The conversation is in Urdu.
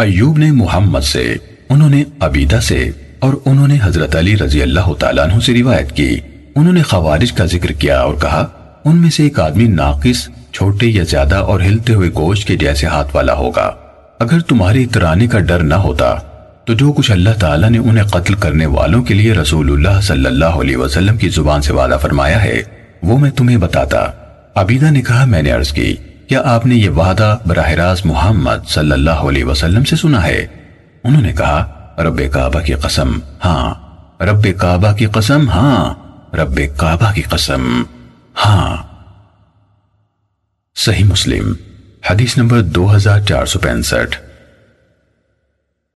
ایوب نے محمد سے، انہوں نے عبیدہ سے اور انہوں نے حضرت علی رضی اللہ تعالیٰ عنہ سے روایت کی۔ انہوں نے خوارج کا ذکر کیا اور کہا، ان میں سے ایک آدمی ناقص، چھوٹے یا زیادہ اور ہلتے ہوئے گوشت کے جیسے ہاتھ والا ہوگا۔ اگر تمہاری اترانے کا ڈر نہ ہوتا، تو جو کچھ اللہ تعالیٰ نے انہیں قتل کرنے والوں کے لیے رسول اللہ صلی اللہ علیہ وسلم کی زبان سے وعدہ فرمایا ہے، وہ میں تمہیں بتاتا۔ عبیدہ نے کہا، میں نے عرض کی کیا آپ نے یہ وعدہ براہ راست محمد صلی اللہ علیہ وسلم سے سنا ہے؟ انہوں نے کہا، رب کعبہ کی قسم ہاں۔ رب کعبہ کی قسم ہاں۔ رب کعبہ کی قسم ہاں۔ صحیح مسلم، حدیث نمبر دو ہزار چار سو پینسٹھ۔